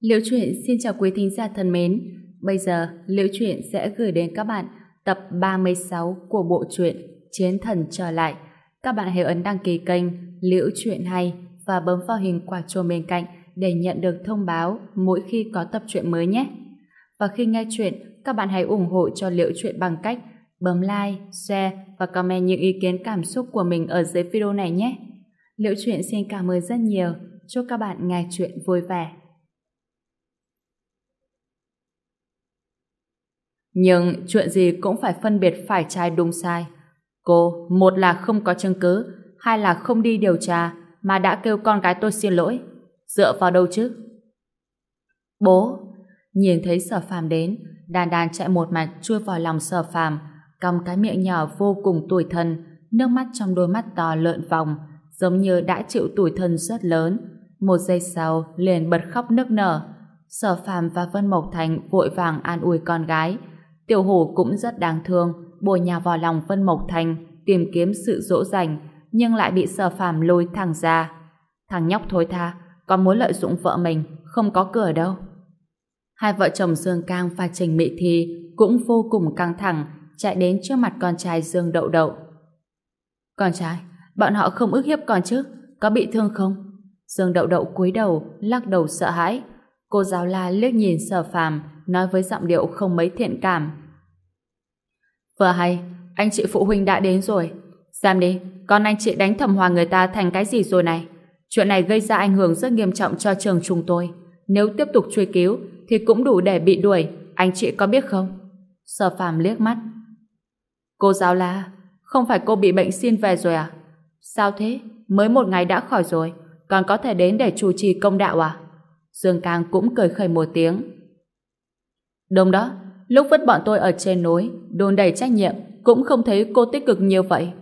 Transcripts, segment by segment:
Liễu truyện xin chào quý thính giả thân mến. Bây giờ, Liễu truyện sẽ gửi đến các bạn tập 36 của bộ truyện Chiến thần trở lại. Các bạn hãy ấn đăng ký kênh Liễu truyện hay và bấm vào hình quả chuông bên cạnh để nhận được thông báo mỗi khi có tập truyện mới nhé. Và khi nghe chuyện, các bạn hãy ủng hộ cho Liễu truyện bằng cách bấm like, share và comment những ý kiến cảm xúc của mình ở dưới video này nhé. Liễu truyện xin cảm ơn rất nhiều. Chúc các bạn nghe chuyện vui vẻ. Nhưng chuyện gì cũng phải phân biệt phải trái đúng sai. Cô, một là không có chứng cứ, hai là không đi điều tra, mà đã kêu con gái tôi xin lỗi. Dựa vào đâu chứ? Bố! Nhìn thấy sở phàm đến, đàn đàn chạy một mạch chui vào lòng sở phàm, cầm cái miệng nhỏ vô cùng tủi thân, nước mắt trong đôi mắt to lợn vòng, giống như đã chịu tủi thân rất lớn. Một giây sau, liền bật khóc nức nở. Sở phàm và Vân Mộc Thành vội vàng an ủi con gái, Tiểu hổ cũng rất đáng thương, bồi nhào vào lòng Vân Mộc Thành, tìm kiếm sự dỗ dành, nhưng lại bị sở phàm lôi thẳng ra. Thằng nhóc thối tha, còn muốn lợi dụng vợ mình, không có cửa đâu. Hai vợ chồng Dương Cang và Trình Mỹ Thi cũng vô cùng căng thẳng, chạy đến trước mặt con trai Dương Đậu Đậu. Con trai, bọn họ không ức hiếp con chứ? Có bị thương không? Dương Đậu Đậu cúi đầu, lắc đầu sợ hãi. Cô giáo la liếc nhìn sở phàm, nói với giọng điệu không mấy thiện cảm. Vừa hay, anh chị phụ huynh đã đến rồi. Xem đi, con anh chị đánh thầm hòa người ta thành cái gì rồi này? Chuyện này gây ra ảnh hưởng rất nghiêm trọng cho trường chúng tôi. Nếu tiếp tục truy cứu, thì cũng đủ để bị đuổi. Anh chị có biết không? Sở phàm liếc mắt. Cô giáo la, không phải cô bị bệnh xin về rồi à? Sao thế? Mới một ngày đã khỏi rồi, còn có thể đến để chủ trì công đạo à? Dương Cang cũng cười khẩy một tiếng. Đúng đó, lúc vứt bọn tôi ở trên núi, đồn đầy trách nhiệm, cũng không thấy cô tích cực như vậy.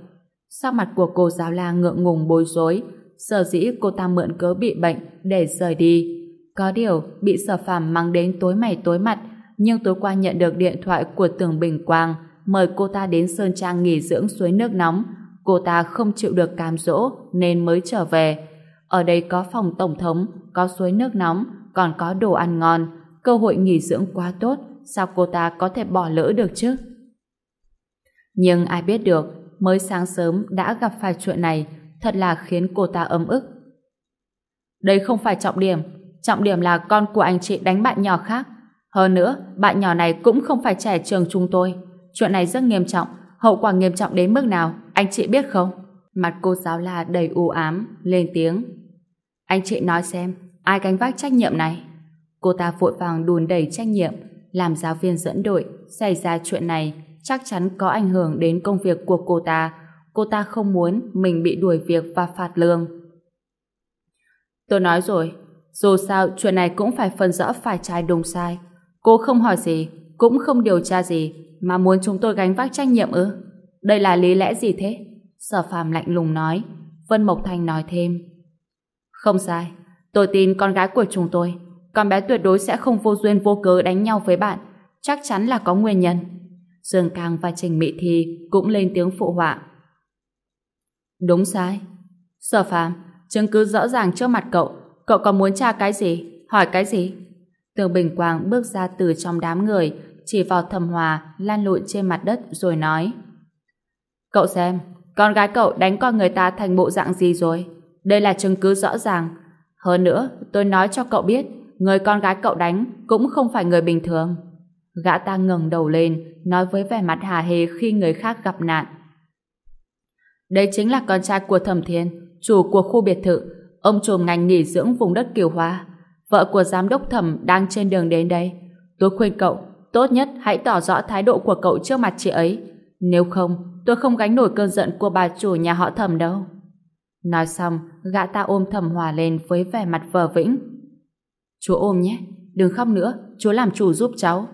Sắc mặt của cô giáo la ngượng ngùng bối rối, sở dĩ cô ta mượn cớ bị bệnh để rời đi. Có điều, bị sở phàm mang đến tối mày tối mặt, nhưng tối qua nhận được điện thoại của Tường Bình Quang mời cô ta đến Sơn Trang nghỉ dưỡng suối nước nóng. Cô ta không chịu được cam dỗ nên mới trở về. Ở đây có phòng tổng thống, có suối nước nóng, còn có đồ ăn ngon, cơ hội nghỉ dưỡng quá tốt, sao cô ta có thể bỏ lỡ được chứ? Nhưng ai biết được, mới sáng sớm đã gặp phải chuyện này, thật là khiến cô ta ấm ức. Đây không phải trọng điểm, trọng điểm là con của anh chị đánh bạn nhỏ khác. Hơn nữa, bạn nhỏ này cũng không phải trẻ trường chúng tôi. Chuyện này rất nghiêm trọng, hậu quả nghiêm trọng đến mức nào, anh chị biết không? Mặt cô giáo là đầy u ám, lên tiếng. Anh chị nói xem, ai gánh vác trách nhiệm này? Cô ta vội vàng đùn đẩy trách nhiệm, làm giáo viên dẫn đội, xảy ra chuyện này chắc chắn có ảnh hưởng đến công việc của cô ta. Cô ta không muốn mình bị đuổi việc và phạt lương. Tôi nói rồi, dù sao chuyện này cũng phải phân rõ phải trái đúng sai. Cô không hỏi gì, cũng không điều tra gì, mà muốn chúng tôi gánh vác trách nhiệm ư? Đây là lý lẽ gì thế? Sở phàm lạnh lùng nói. Vân Mộc Thành nói thêm. Không sai, tôi tin con gái của chúng tôi con bé tuyệt đối sẽ không vô duyên vô cớ đánh nhau với bạn. Chắc chắn là có nguyên nhân. Dương Cang và Trình Mị Thi cũng lên tiếng phụ họa. Đúng sai. Sở phàm, chứng cứ rõ ràng trước mặt cậu. Cậu có muốn tra cái gì? Hỏi cái gì? Tường Bình Quang bước ra từ trong đám người, chỉ vào thầm hòa, lan lụi trên mặt đất rồi nói. Cậu xem, con gái cậu đánh con người ta thành bộ dạng gì rồi? Đây là chứng cứ rõ ràng. Hơn nữa, tôi nói cho cậu biết, người con gái cậu đánh cũng không phải người bình thường. Gã ta ngẩng đầu lên, nói với vẻ mặt hà hề khi người khác gặp nạn. Đây chính là con trai của Thẩm Thiên, chủ của khu biệt thự, ông trùm ngành nghỉ dưỡng vùng đất Kiều Hoa. Vợ của giám đốc Thẩm đang trên đường đến đây. Tôi khuyên cậu, tốt nhất hãy tỏ rõ thái độ của cậu trước mặt chị ấy. Nếu không, tôi không gánh nổi cơn giận của bà chủ nhà họ Thẩm đâu. Nói xong, gã ta ôm Thẩm Hòa lên với vẻ mặt vờ vĩnh. Chú ôm nhé, đừng khóc nữa, chú làm chủ giúp cháu.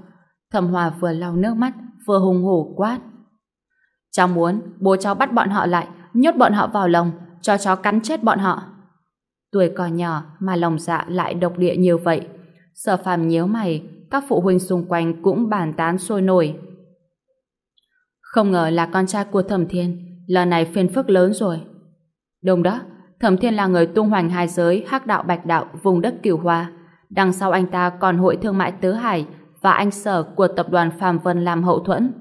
Thẩm Hòa vừa lau nước mắt, vừa hùng hổ quát. Cháu muốn bố cháu bắt bọn họ lại, nhốt bọn họ vào lồng, cho cháu cắn chết bọn họ. Tuổi còn nhỏ mà lòng dạ lại độc địa nhiều vậy. Sở phàm nhíu mày, các phụ huynh xung quanh cũng bàn tán sôi nổi. Không ngờ là con trai của Thẩm Thiên, lần này phiền phức lớn rồi. Đúng đó, Thẩm Thiên là người tung hoành hai giới hắc đạo bạch đạo vùng đất Cửu Hoa. Đằng sau anh ta còn hội thương mại Tứ Hải và anh sở của tập đoàn Phạm Vân làm hậu thuẫn.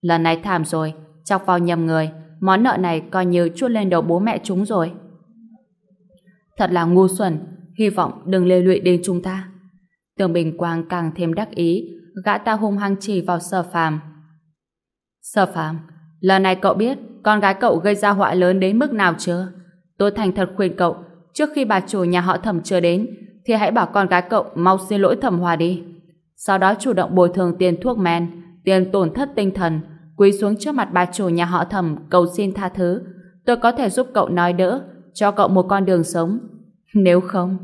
Lần này thảm rồi, chọc vào nhầm người, món nợ này coi như chuốt lên đầu bố mẹ chúng rồi. Thật là ngu xuẩn, hy vọng đừng lê lụy đến chúng ta. Tường Bình Quang càng thêm đắc ý, gã ta hung hăng chỉ vào sở phàm. Sở phàm, lần này cậu biết con gái cậu gây ra họa lớn đến mức nào chưa? Tôi thành thật khuyên cậu, trước khi bà chủ nhà họ thẩm chưa đến, thì hãy bảo con gái cậu mau xin lỗi thẩm hòa đi. Sau đó chủ động bồi thường tiền thuốc men, tiền tổn thất tinh thần, quỳ xuống trước mặt bà chủ nhà họ thẩm cầu xin tha thứ. Tôi có thể giúp cậu nói đỡ, cho cậu một con đường sống. Nếu không...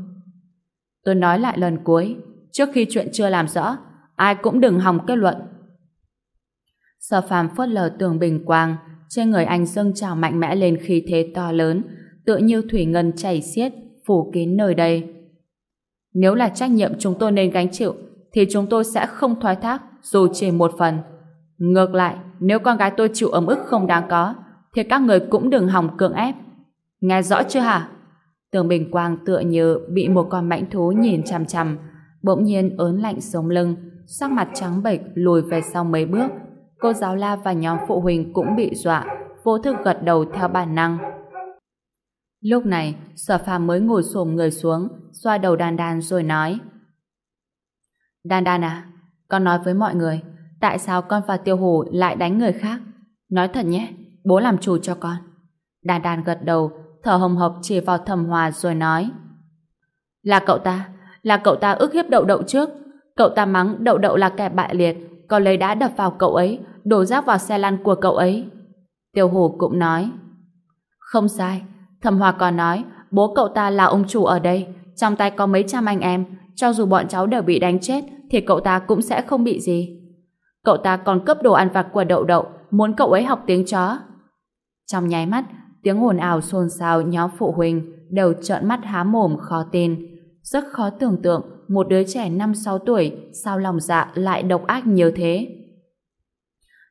Tôi nói lại lần cuối, trước khi chuyện chưa làm rõ, ai cũng đừng hòng kết luận. Sở phàm phớt lờ tường bình quang, trên người anh dâng trào mạnh mẽ lên khí thế to lớn, tựa như thủy ngân chảy xiết, phủ kín nơi đây. Nếu là trách nhiệm chúng tôi nên gánh chịu, thì chúng tôi sẽ không thoái thác, dù chỉ một phần. Ngược lại, nếu con gái tôi chịu ấm ức không đáng có, thì các người cũng đừng hòng cưỡng ép. Nghe rõ chưa hả? Tường Bình Quang tựa như bị một con mãnh thú nhìn chằm chằm, bỗng nhiên ớn lạnh sống lưng, sắc mặt trắng bệch lùi về sau mấy bước. Cô giáo la và nhóm phụ huynh cũng bị dọa, vô thức gật đầu theo bản năng. Lúc này, sở phàm mới ngồi xổm người xuống, xoa đầu đàn đàn rồi nói. Đan đan à, con nói với mọi người, tại sao con và tiêu hổ lại đánh người khác? Nói thật nhé, bố làm chủ cho con. Đan đan gật đầu, thở hồng hộc chỉ vào thầm hòa rồi nói. Là cậu ta, là cậu ta ức hiếp đậu đậu trước. Cậu ta mắng đậu đậu là kẻ bại liệt, còn lấy đá đập vào cậu ấy, đổ rác vào xe lăn của cậu ấy. Tiêu hổ cũng nói. Không sai, thầm hòa còn nói, bố cậu ta là ông chủ ở đây, trong tay có mấy trăm anh em, cho dù bọn cháu đều bị đánh chết, thì cậu ta cũng sẽ không bị gì. Cậu ta còn cướp đồ ăn vặt của đậu đậu, muốn cậu ấy học tiếng chó. Trong nháy mắt, tiếng ồn ào xôn xao nhóm phụ huynh đều trợn mắt há mồm khó tin. Rất khó tưởng tượng một đứa trẻ 5-6 tuổi sao lòng dạ lại độc ác như thế.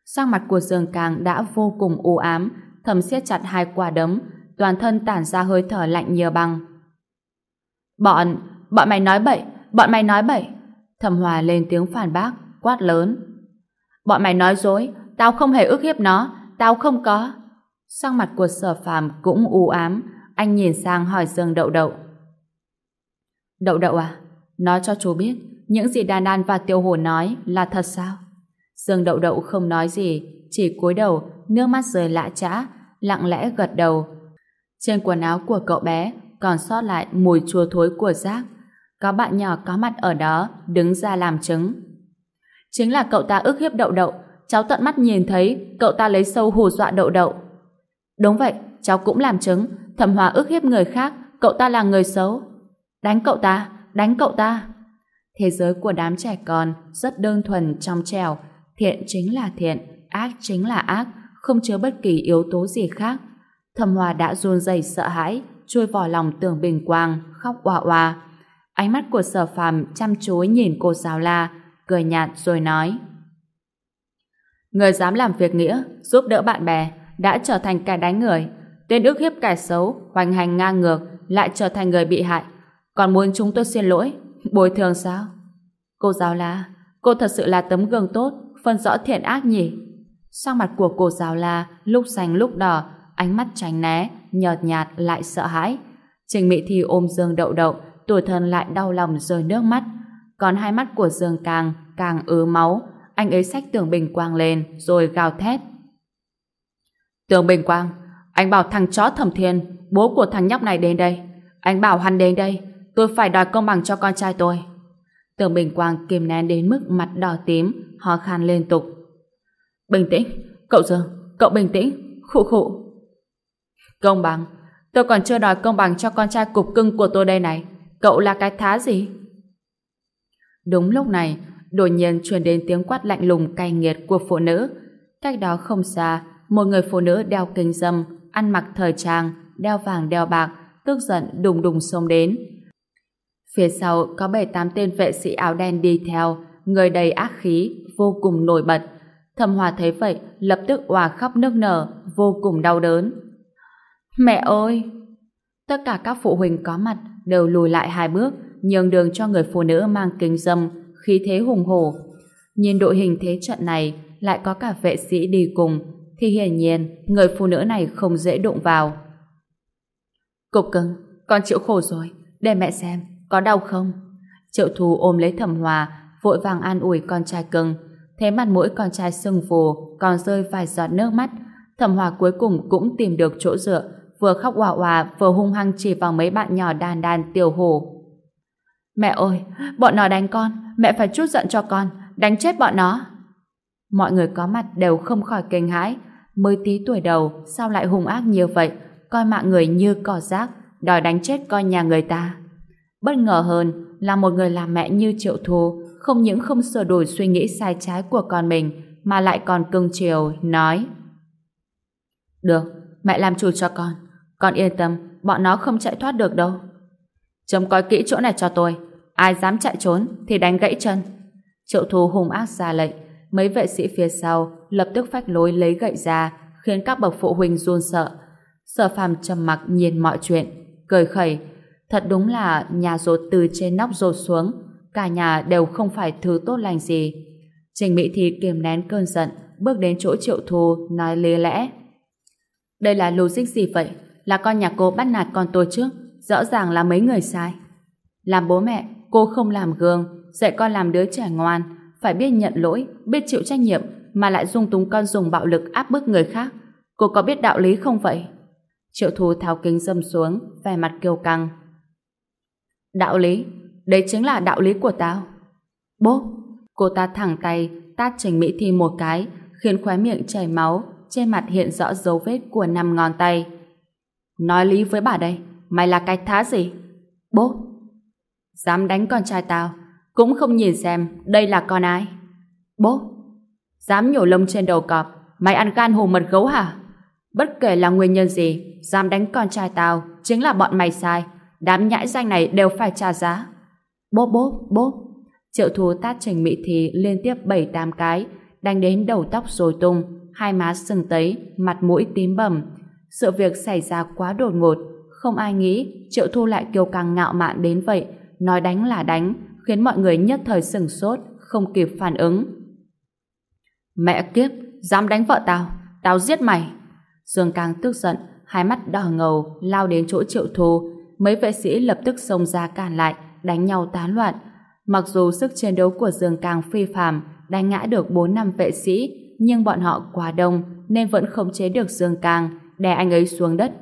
sắc mặt của Dương Càng đã vô cùng u ám, thầm siết chặt hai quả đấm, toàn thân tản ra hơi thở lạnh như băng. Bọn, bọn mày nói bậy, bọn mày nói bậy. Thẩm Hòa lên tiếng phản bác, quát lớn. Bọn mày nói dối, tao không hề ức hiếp nó, tao không có. Sang mặt của sở phàm cũng u ám, anh nhìn sang hỏi Dương Đậu Đậu. Đậu Đậu à, nói cho chú biết, những gì Đan Đan và Tiêu Hồ nói là thật sao? Dương Đậu Đậu không nói gì, chỉ cúi đầu, nước mắt rơi lạ chã, lặng lẽ gật đầu. Trên quần áo của cậu bé còn sót lại mùi chua thối của rác. Có bạn nhỏ có mặt ở đó đứng ra làm chứng. Chính là cậu ta ức hiếp đậu đậu, cháu tận mắt nhìn thấy cậu ta lấy sâu hù dọa đậu đậu. Đúng vậy, cháu cũng làm chứng, thẩm hòa ức hiếp người khác, cậu ta là người xấu. Đánh cậu ta, đánh cậu ta. Thế giới của đám trẻ con rất đơn thuần trong trèo, thiện chính là thiện, ác chính là ác, không chứa bất kỳ yếu tố gì khác. Thẩm Hòa đã run rẩy sợ hãi, chui vào lòng tường bình quang, khóc oa oa. Ánh mắt của sở phàm chăm chú nhìn cô giáo la, cười nhạt rồi nói. Người dám làm việc nghĩa, giúp đỡ bạn bè, đã trở thành kẻ đánh người. Tên ước hiếp kẻ xấu, hoành hành ngang ngược, lại trở thành người bị hại. Còn muốn chúng tôi xin lỗi, bồi thường sao? Cô giáo la, cô thật sự là tấm gương tốt, phân rõ thiện ác nhỉ? Sang mặt của cô giáo la lúc xanh lúc đỏ, ánh mắt tránh né, nhợt nhạt lại sợ hãi. Trình Mỹ Thi ôm Dương Đậu Đậu, tuổi thân lại đau lòng rơi nước mắt. Còn hai mắt của Dương càng, càng ứ máu. Anh ấy xách tường bình quang lên, rồi gào thét. Tường bình quang, anh bảo thằng chó thẩm thiên, bố của thằng nhóc này đến đây. Anh bảo hắn đến đây, tôi phải đòi công bằng cho con trai tôi. Tường bình quang kìm nén đến mức mặt đỏ tím, ho khan liên tục. Bình tĩnh, cậu Dương, cậu bình tĩnh, khụ khụ. Công bằng? Tôi còn chưa đòi công bằng cho con trai cục cưng của tôi đây này. Cậu là cái thá gì? Đúng lúc này, đột nhiên truyền đến tiếng quát lạnh lùng cay nghiệt của phụ nữ. Cách đó không xa, một người phụ nữ đeo kính dâm, ăn mặc thời trang, đeo vàng đeo bạc, tức giận đùng đùng xông đến. Phía sau có bảy tám tên vệ sĩ áo đen đi theo, người đầy ác khí, vô cùng nổi bật. Thẩm Hòa thấy vậy, lập tức òa khóc nức nở, vô cùng đau đớn. Mẹ ơi! Tất cả các phụ huynh có mặt đều lùi lại hai bước, nhường đường cho người phụ nữ mang kính dâm, khí thế hùng hổ. Nhìn đội hình thế trận này, lại có cả vệ sĩ đi cùng, thì hiển nhiên người phụ nữ này không dễ đụng vào. Cục cưng, con chịu khổ rồi, để mẹ xem, có đau không? Triệu thù ôm lấy thẩm hòa, vội vàng an ủi con trai cưng, thế mặt mũi con trai sưng phù, còn rơi vài giọt nước mắt. Thẩm hòa cuối cùng cũng tìm được chỗ dựa, vừa khóc hòa hòa vừa hung hăng chỉ vào mấy bạn nhỏ đàn đàn tiểu hổ. Mẹ ơi, bọn nó đánh con, mẹ phải chút giận cho con, đánh chết bọn nó. Mọi người có mặt đều không khỏi kinh hãi, mới tí tuổi đầu sao lại hung ác như vậy, coi mạng người như cỏ rác, đòi đánh chết con nhà người ta. Bất ngờ hơn là một người làm mẹ như Triệu Thu không những không sửa đổi suy nghĩ sai trái của con mình mà lại còn cưng chiều, nói Được, mẹ làm chủ cho con. Con yên tâm, bọn nó không chạy thoát được đâu. Trông coi kỹ chỗ này cho tôi. Ai dám chạy trốn thì đánh gãy chân. Triệu thù hùng ác ra lệnh. Mấy vệ sĩ phía sau lập tức phách lối lấy gậy ra khiến các bậc phụ huynh run sợ. Sở phàm trầm mặc nhìn mọi chuyện, cười khẩy. Thật đúng là nhà rột từ trên nóc rột xuống, cả nhà đều không phải thứ tốt lành gì. Trình Mỹ Thi kiềm nén cơn giận, bước đến chỗ Triệu thù nói lê lẽ. Đây là logic gì vậy? Là con nhà cô bắt nạt con tôi trước, rõ ràng là mấy người sai. Làm bố mẹ, cô không làm gương, dạy con làm đứa trẻ ngoan, phải biết nhận lỗi, biết chịu trách nhiệm, mà lại dung túng con dùng bạo lực áp bức người khác. Cô có biết đạo lý không vậy? Triệu Thu tháo kính dâm xuống, vẻ mặt kiêu căng. Đạo lý? Đấy chính là đạo lý của tao. Bố! Cô ta thẳng tay, tát Trình Mỹ Thi một cái, khiến khóe miệng chảy máu, trên mặt hiện rõ dấu vết của năm ngón tay. Nói lý với bà đây, mày là cái thá gì? Bố! Dám đánh con trai tao, cũng không nhìn xem đây là con ai. Bố! Dám nhổ lông trên đầu cọp, mày ăn gan hồ mật gấu hả? Bất kể là nguyên nhân gì, dám đánh con trai tao, chính là bọn mày sai. Đám nhãi danh này đều phải trả giá. Bố bố, bố. Triệu thù tát Trình Mỹ Thì liên tiếp 7-8 cái, đánh đến đầu tóc rồi tung, hai má sưng tấy, mặt mũi tím bầm. Sự việc xảy ra quá đột ngột, không ai nghĩ Triệu Thu lại kiêu căng ngạo mạn đến vậy, nói đánh là đánh, khiến mọi người nhất thời sừng sốt, không kịp phản ứng. Mẹ kiếp, dám đánh vợ tao, tao giết mày. Dương Càng tức giận, hai mắt đỏ ngầu, lao đến chỗ Triệu Thu, mấy vệ sĩ lập tức xông ra cản lại, đánh nhau tán loạn. Mặc dù sức chiến đấu của Dương Càng phi phàm, đánh ngã được 4 năm vệ sĩ, nhưng bọn họ quá đông nên vẫn không chế được Dương Càng, đè anh ấy xuống đất.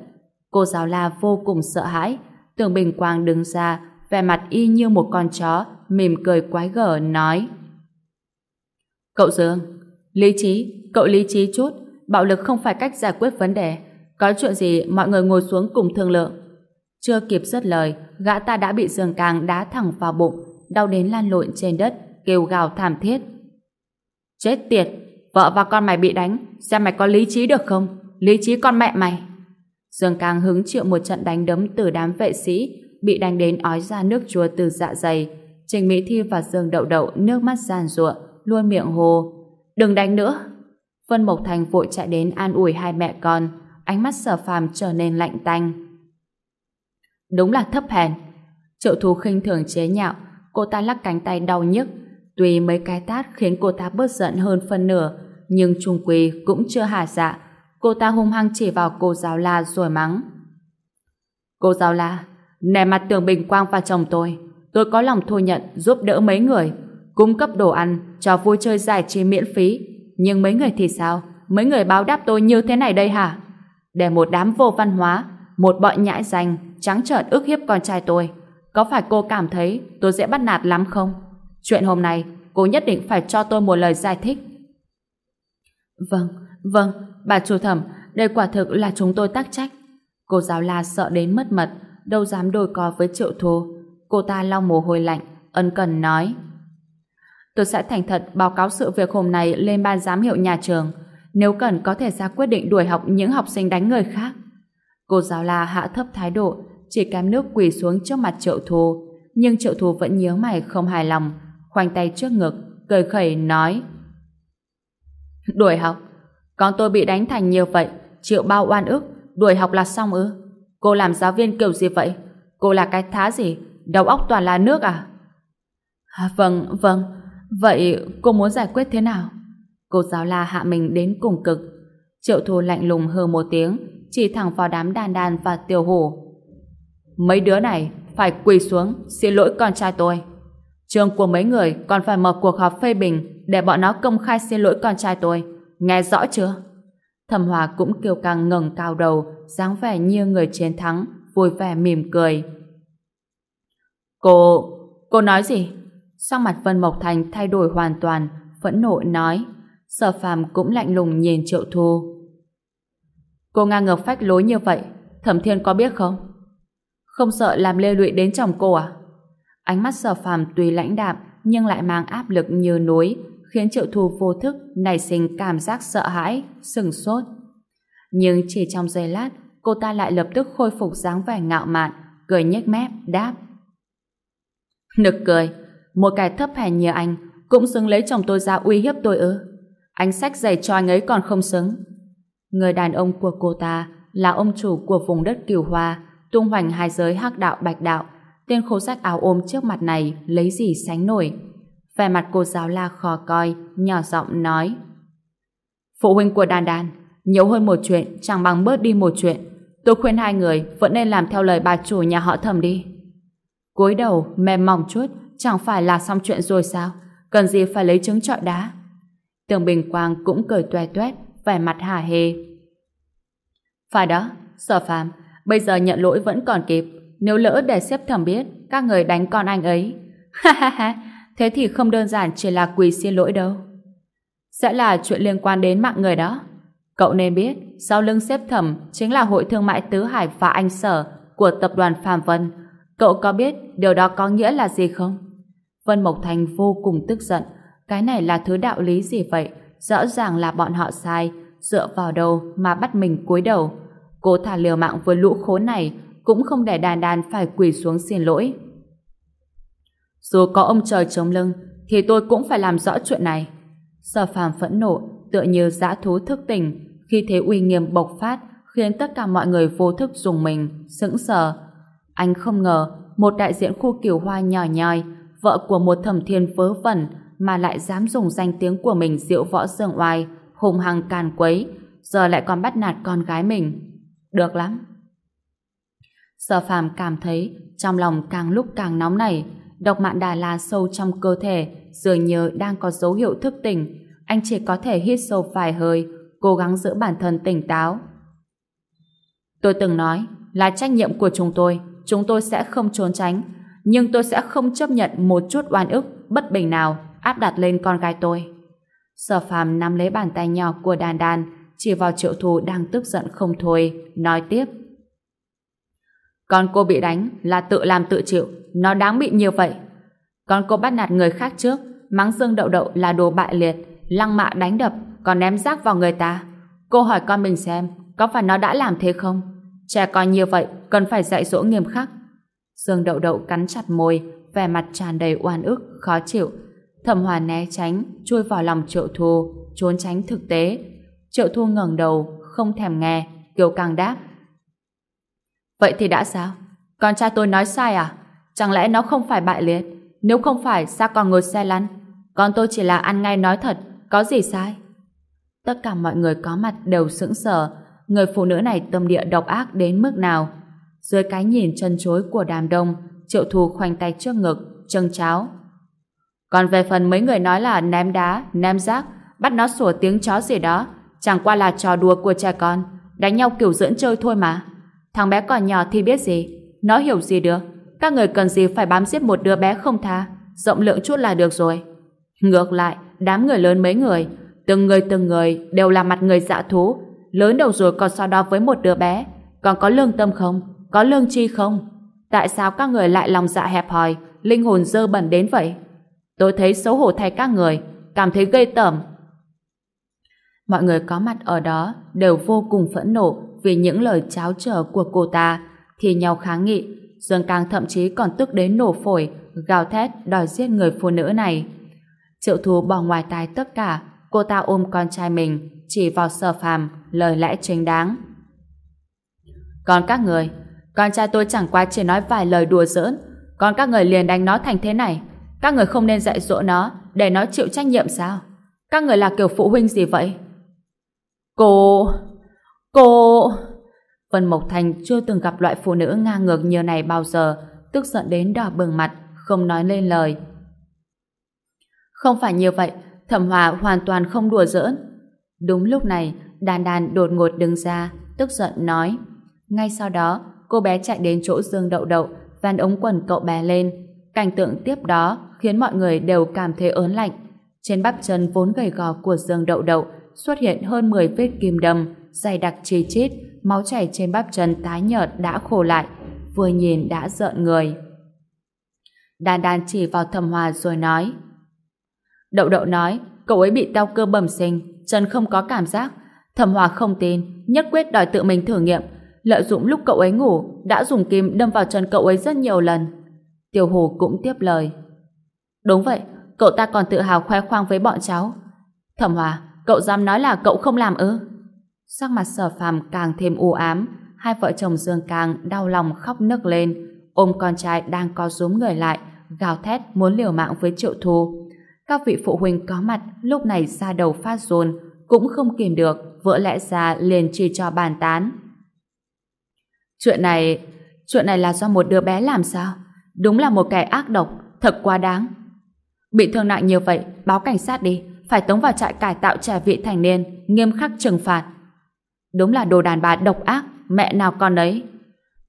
Cô giáo la vô cùng sợ hãi, Tưởng Bình Quang đứng ra, vẻ mặt y như một con chó, mỉm cười quái gở nói: "Cậu Dương, lý trí, cậu lý trí chút, bạo lực không phải cách giải quyết vấn đề, có chuyện gì mọi người ngồi xuống cùng thương lượng." Chưa kịp dứt lời, gã ta đã bị Dương Càng đá thẳng vào bụng, đau đến lan lộn trên đất, kêu gào thảm thiết. Chết tiệt, vợ và con mày bị đánh, xem mày có lý trí được không? Lý trí con mẹ mày. Dương Càng hứng chịu một trận đánh đấm từ đám vệ sĩ, bị đánh đến ói ra nước chua từ dạ dày. Trình Mỹ Thi và Dương Đậu Đậu nước mắt giàn ruộng, luôn miệng hồ. Đừng đánh nữa. Vân Mộc Thành vội chạy đến an ủi hai mẹ con, ánh mắt sở phàm trở nên lạnh tanh. Đúng là thấp hèn. Triệu thú khinh thường chế nhạo, cô ta lắc cánh tay đau nhức. Tuy mấy cái tát khiến cô ta bớt giận hơn phân nửa, nhưng trung quy cũng chưa hà dạ. Cô ta hung hăng chỉ vào cô giáo la rồi mắng. Cô giáo la, nè mặt tường bình quang và chồng tôi, tôi có lòng thu nhận giúp đỡ mấy người, cung cấp đồ ăn, cho vui chơi giải trí miễn phí. Nhưng mấy người thì sao? Mấy người báo đáp tôi như thế này đây hả? Để một đám vô văn hóa, một bọn nhãi danh, trắng trợn ức hiếp con trai tôi. Có phải cô cảm thấy tôi dễ bắt nạt lắm không? Chuyện hôm nay, cô nhất định phải cho tôi một lời giải thích. Vâng, vâng, bà chủ thẩm, đây quả thực là chúng tôi tác trách. Cô giáo la sợ đến mất mật, đâu dám đôi co với triệu thô. Cô ta lau mồ hôi lạnh, ân cần nói. Tôi sẽ thành thật báo cáo sự việc hôm nay lên ban giám hiệu nhà trường. Nếu cần có thể ra quyết định đuổi học những học sinh đánh người khác. Cô giáo la hạ thấp thái độ, chỉ kém nước quỳ xuống trước mặt triệu thù. Nhưng triệu thù vẫn nhớ mày không hài lòng, khoanh tay trước ngực, cười khẩy nói. Đuổi học? Con tôi bị đánh thành nhiều vậy, chịu bao oan ức, đuổi học là xong ư? Cô làm giáo viên kiểu gì vậy? Cô là cái thá gì? Đầu óc toàn là nước à? à? Vâng, vâng. Vậy cô muốn giải quyết thế nào? Cô giáo la hạ mình đến cùng cực. Triệu thù lạnh lùng hừ một tiếng, chỉ thẳng vào đám đàn đàn và tiểu hổ. Mấy đứa này phải quỳ xuống xin lỗi con trai tôi. Trường của mấy người còn phải mở cuộc họp phê bình để bọn nó công khai xin lỗi con trai tôi. Nghe rõ chưa? Thẩm Hòa cũng kêu càng ngẩng cao đầu, dáng vẻ như người chiến thắng, vui vẻ mỉm cười. Cô... cô nói gì? Sắc mặt Vân Mộc Thành thay đổi hoàn toàn, phẫn nộ nói. Sở phàm cũng lạnh lùng nhìn Triệu Thu. Cô ngang ngược phách lối như vậy, Thẩm Thiên có biết không? Không sợ làm lê lụy đến chồng cô à? Ánh mắt sở phàm tuy lãnh đạm nhưng lại mang áp lực như núi, khiến Triệu thù vô thức nảy sinh cảm giác sợ hãi, sừng sốt. Nhưng chỉ trong giây lát, cô ta lại lập tức khôi phục dáng vẻ ngạo mạn, cười nhếch mép, đáp. Nực cười, một cái thấp hèn như anh cũng xứng lấy chồng tôi ra uy hiếp tôi ư. Anh sách giày cho anh ấy còn không xứng. Người đàn ông của cô ta là ông chủ của vùng đất Kiều Hoa, tung hoành hai giới hắc đạo bạch đạo. Tên khố sách áo ôm trước mặt này lấy gì sánh nổi. Vẻ mặt cô giáo la khó coi, nhỏ giọng nói. Phụ huynh của đàn đàn, nhiều hơn một chuyện chẳng bằng bớt đi một chuyện. Tôi khuyên hai người vẫn nên làm theo lời bà chủ nhà họ thầm đi. cúi đầu, mềm mỏng chút, chẳng phải là xong chuyện rồi sao? Cần gì phải lấy trứng trọi đá? Tường Bình Quang cũng cười toe toét, vẻ mặt hả hê. Phải đó, sở phàm, bây giờ nhận lỗi vẫn còn kịp. Nếu lỡ để xếp thẩm biết, các người đánh con anh ấy. Ha ha ha, thế thì không đơn giản chỉ là quỳ xin lỗi đâu. Sẽ là chuyện liên quan đến mạng người đó. Cậu nên biết, sau lưng xếp thẩm chính là Hội Thương mại Tứ Hải và Anh Sở của tập đoàn Phạm Vân. Cậu có biết điều đó có nghĩa là gì không? Vân Mộc Thành vô cùng tức giận. Cái này là thứ đạo lý gì vậy? Rõ ràng là bọn họ sai, dựa vào đâu mà bắt mình cúi đầu. Cô thả liều mạng với lũ khốn này cũng không để đàn đàn phải quỳ xuống xin lỗi. Dù có ông trời chống lưng thì tôi cũng phải làm rõ chuyện này. Sở phàm phẫn nộ tựa như dã thú thức tỉnh khi thế uy nghiêm bộc phát khiến tất cả mọi người vô thức dùng mình, sững sờ. Anh không ngờ một đại diện khu kiều hoa nhỏ nhoi vợ của một thẩm thiên vớ vẩn mà lại dám dùng danh tiếng của mình diệu võ dương oai hùng hăng càn quấy giờ lại còn bắt nạt con gái mình. Được lắm. Sở phàm cảm thấy trong lòng càng lúc càng nóng nảy độc mạng Đà La sâu trong cơ thể, dường như đang có dấu hiệu thức tỉnh anh chỉ có thể hít sâu vài hơi, cố gắng giữ bản thân tỉnh táo. Tôi từng nói, là trách nhiệm của chúng tôi chúng tôi sẽ không trốn tránh nhưng tôi sẽ không chấp nhận một chút oan ức, bất bình nào, áp đặt lên con gái tôi. Sở phàm nắm lấy bàn tay nhỏ của đàn đàn chỉ vào triệu thù đang tức giận không thôi, nói tiếp con cô bị đánh là tự làm tự chịu, nó đáng bị như vậy. Con cô bắt nạt người khác trước, mắng dương đậu đậu là đồ bại liệt, lăng mạ đánh đập, còn ném rác vào người ta. Cô hỏi con mình xem, có phải nó đã làm thế không? Trẻ con như vậy cần phải dạy dỗ nghiêm khắc. Dương đậu đậu cắn chặt môi, vẻ mặt tràn đầy oan ức, khó chịu. Thẩm hòa né tránh, chui vào lòng triệu thu, trốn tránh thực tế. Triệu thu ngẩng đầu, không thèm nghe, kiều càng đáp vậy thì đã sao? Con trai tôi nói sai à? Chẳng lẽ nó không phải bại liệt? Nếu không phải, sao còn ngồi xe lăn? Con tôi chỉ là ăn ngay nói thật, có gì sai? Tất cả mọi người có mặt đều sững sờ. Người phụ nữ này tâm địa độc ác đến mức nào? Dưới cái nhìn chân chối của đàm đông, triệu thu khoanh tay trước ngực chân cháo. Còn về phần mấy người nói là ném đá, ném rác, bắt nó sủa tiếng chó gì đó, chẳng qua là trò đùa của trẻ con, đánh nhau kiểu dưỡng chơi thôi mà thằng bé còn nhỏ thì biết gì? Nó hiểu gì được? Các người cần gì phải bám giết một đứa bé không tha? Rộng lượng chút là được rồi. Ngược lại, đám người lớn mấy người, từng người từng người đều là mặt người dạ thú. Lớn đầu rồi còn so đo với một đứa bé. Còn có lương tâm không? Có lương chi không? Tại sao các người lại lòng dạ hẹp hòi, linh hồn dơ bẩn đến vậy? Tôi thấy xấu hổ thay các người, cảm thấy gây tởm. Mọi người có mặt ở đó đều vô cùng phẫn nộ vì những lời cháo trở của cô ta, thì nhau kháng nghị Dương Cang thậm chí còn tức đến nổ phổi, gào thét đòi giết người phụ nữ này Triệu thú bỏ ngoài tai tất cả, cô ta ôm con trai mình, chỉ vào sở phàm, lời lẽ chính đáng còn các người, con trai tôi chẳng qua chỉ nói vài lời đùa giỡn Còn các người liền đánh nó thành thế này. Các người không nên dạy dỗ nó, để nó chịu trách nhiệm sao? Các người là kiểu phụ huynh gì vậy? Cô... Cô... Vân Mộc Thành chưa từng gặp loại phụ nữ ngang ngược như này bao giờ, tức giận đến đỏ bừng mặt, không nói lên lời. Không phải như vậy, Thẩm Hòa hoàn toàn không đùa giỡn. Đúng lúc này, Đan Đan đột ngột đứng ra, tức giận nói. Ngay sau đó, cô bé chạy đến chỗ Dương Đậu Đậu, van ống quần cậu bé lên. Cảnh tượng tiếp đó khiến mọi người đều cảm thấy ớn lạnh. Trên bắp chân vốn gầy gò của Dương Đậu Đậu xuất hiện hơn 10 vết kim đâm, dày đặc chi chít, máu chảy trên bắp chân tái nhợt đã khô lại, vừa nhìn đã rợn người. Đan Đan chỉ vào Thẩm Hòa rồi nói: Đậu Đậu nói, cậu ấy bị đau cơ bẩm sinh, chân không có cảm giác. Thẩm Hòa không tin, nhất quyết đòi tự mình thử nghiệm, lợi dụng lúc cậu ấy ngủ, đã dùng kim đâm vào chân cậu ấy rất nhiều lần. Tiêu Hồ cũng tiếp lời. Đúng vậy, cậu ta còn tự hào khoe khoang với bọn cháu. Thẩm Hòa, cậu dám nói là cậu không làm ư? Sắc mặt sở phàm càng thêm u ám, hai vợ chồng Dương Càng đau lòng khóc nức lên, ôm con trai đang co rúm người lại, gào thét muốn liều mạng với Triệu Thu. Các vị phụ huynh có mặt lúc này ra đầu phát run, cũng không kìm được, vỡ lẽ ra liền chỉ cho bàn tán. Chuyện này, chuyện này là do một đứa bé làm sao? Đúng là một kẻ ác độc, thật quá đáng. Bị thương nặng như vậy, báo cảnh sát đi, phải tống vào trại cải tạo trẻ vị thành niên, nghiêm khắc trừng phạt. Đúng là đồ đàn bà độc ác, mẹ nào con đấy.